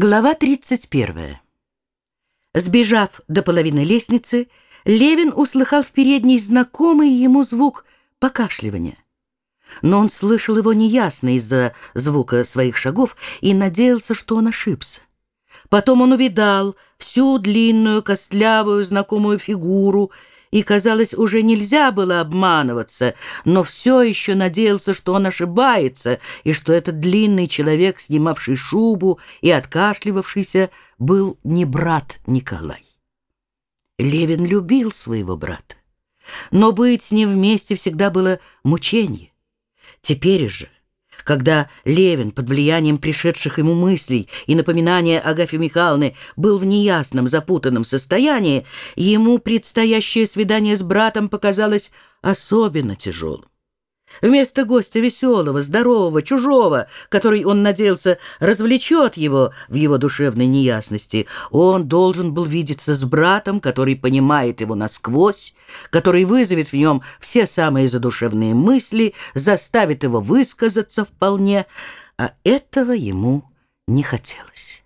Глава 31. Сбежав до половины лестницы, Левин услыхал в передней знакомый ему звук покашливания. Но он слышал его неясно из-за звука своих шагов и надеялся, что он ошибся. Потом он увидал всю длинную, костлявую, знакомую фигуру и, казалось, уже нельзя было обманываться, но все еще надеялся, что он ошибается, и что этот длинный человек, снимавший шубу и откашливавшийся, был не брат Николай. Левин любил своего брата, но быть с ним вместе всегда было мучение. Теперь же когда Левин под влиянием пришедших ему мыслей и напоминания Агафьи Михайловны был в неясном, запутанном состоянии, ему предстоящее свидание с братом показалось особенно тяжелым. Вместо гостя веселого, здорового, чужого, который, он надеялся, развлечет его в его душевной неясности, он должен был видеться с братом, который понимает его насквозь, который вызовет в нем все самые задушевные мысли, заставит его высказаться вполне, а этого ему не хотелось.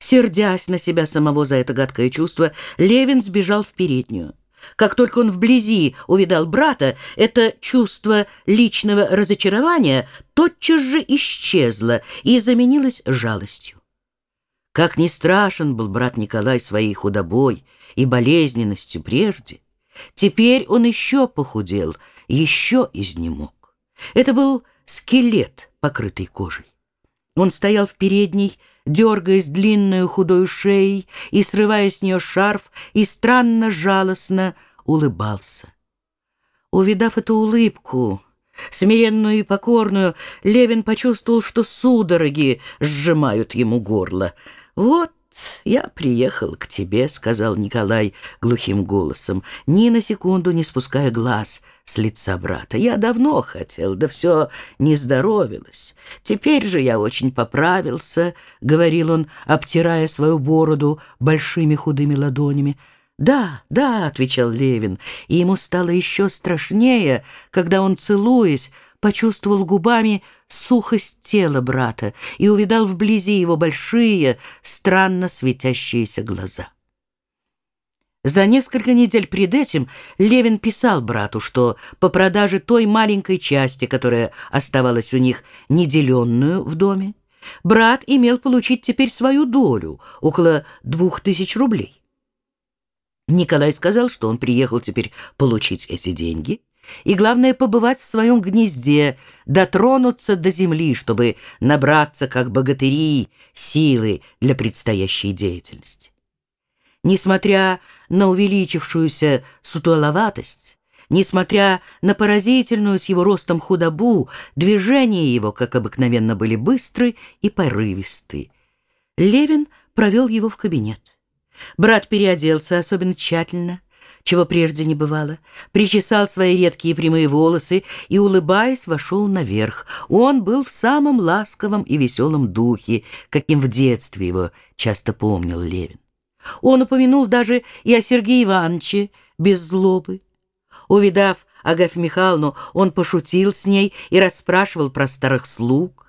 Сердясь на себя самого за это гадкое чувство, Левин сбежал в переднюю. Как только он вблизи увидал брата, это чувство личного разочарования тотчас же исчезло и заменилось жалостью. Как ни страшен был брат Николай своей худобой и болезненностью прежде, теперь он еще похудел, еще изнемог. Это был скелет, покрытый кожей. Он стоял в передней, дергаясь длинную худою шеей и срывая с нее шарф, и странно жалостно улыбался. Увидав эту улыбку, смиренную и покорную, Левин почувствовал, что судороги сжимают ему горло. «Вот я приехал к тебе», — сказал Николай глухим голосом, ни на секунду не спуская глаз с лица брата. «Я давно хотел, да все не здоровилось. Теперь же я очень поправился», — говорил он, обтирая свою бороду большими худыми ладонями. «Да, да», — отвечал Левин, и ему стало еще страшнее, когда он, целуясь, почувствовал губами сухость тела брата и увидал вблизи его большие, странно светящиеся глаза. За несколько недель пред этим Левин писал брату, что по продаже той маленькой части, которая оставалась у них неделенную в доме, брат имел получить теперь свою долю, около двух тысяч рублей. Николай сказал, что он приехал теперь получить эти деньги и, главное, побывать в своем гнезде, дотронуться до земли, чтобы набраться, как богатыри, силы для предстоящей деятельности. Несмотря на увеличившуюся сутуловатость, несмотря на поразительную с его ростом худобу, движения его, как обыкновенно, были быстры и порывисты. Левин провел его в кабинет. Брат переоделся особенно тщательно, чего прежде не бывало, причесал свои редкие прямые волосы и, улыбаясь, вошел наверх. Он был в самом ласковом и веселом духе, каким в детстве его часто помнил Левин. Он упомянул даже и о Сергее Ивановиче без злобы. Увидав Агафью Михайловну, он пошутил с ней и расспрашивал про старых слуг.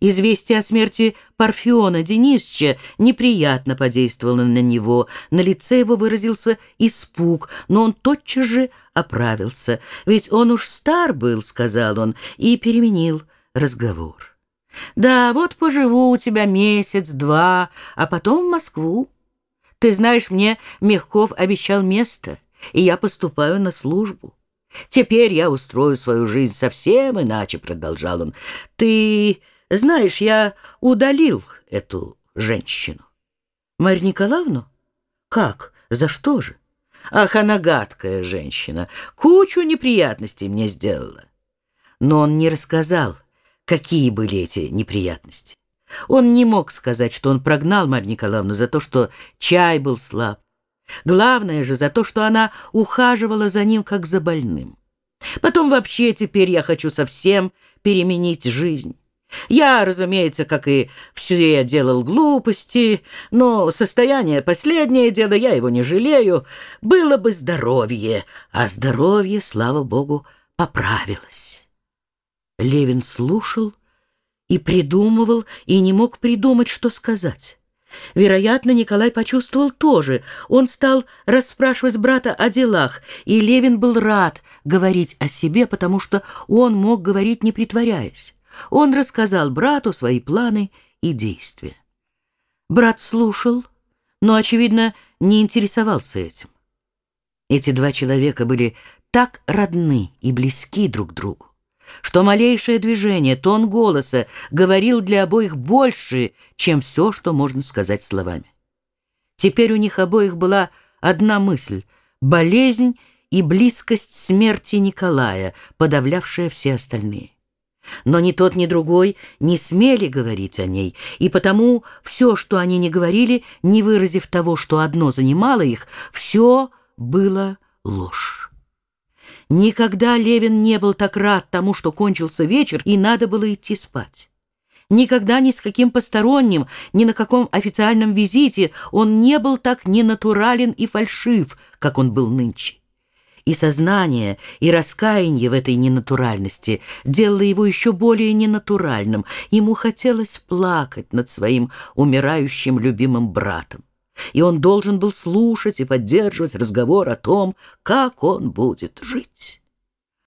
Известие о смерти Парфиона Денисовича неприятно подействовало на него. На лице его выразился испуг, но он тотчас же оправился. «Ведь он уж стар был», — сказал он, и переменил разговор. «Да, вот поживу у тебя месяц-два, а потом в Москву. Ты знаешь, мне Мягков обещал место, и я поступаю на службу». «Теперь я устрою свою жизнь совсем иначе», — продолжал он. «Ты знаешь, я удалил эту женщину. Марью Николаевну? Как? За что же? Ах, она гадкая женщина. Кучу неприятностей мне сделала. Но он не рассказал, какие были эти неприятности. Он не мог сказать, что он прогнал Марью Николаевну за то, что чай был слаб. Главное же за то, что она ухаживала за ним, как за больным. Потом вообще теперь я хочу совсем переменить жизнь. Я, разумеется, как и все, делал глупости, но состояние последнее дело, я его не жалею. Было бы здоровье, а здоровье, слава богу, поправилось. Левин слушал и придумывал, и не мог придумать, что сказать. Вероятно, Николай почувствовал тоже. Он стал расспрашивать брата о делах, и Левин был рад говорить о себе, потому что он мог говорить, не притворяясь. Он рассказал брату свои планы и действия. Брат слушал, но, очевидно, не интересовался этим. Эти два человека были так родны и близки друг другу что малейшее движение, тон голоса говорил для обоих больше, чем все, что можно сказать словами. Теперь у них обоих была одна мысль — болезнь и близкость смерти Николая, подавлявшая все остальные. Но ни тот, ни другой не смели говорить о ней, и потому все, что они не говорили, не выразив того, что одно занимало их, все было ложь. Никогда Левин не был так рад тому, что кончился вечер, и надо было идти спать. Никогда ни с каким посторонним, ни на каком официальном визите он не был так ненатурален и фальшив, как он был нынче. И сознание, и раскаяние в этой ненатуральности делало его еще более ненатуральным. Ему хотелось плакать над своим умирающим любимым братом и он должен был слушать и поддерживать разговор о том, как он будет жить.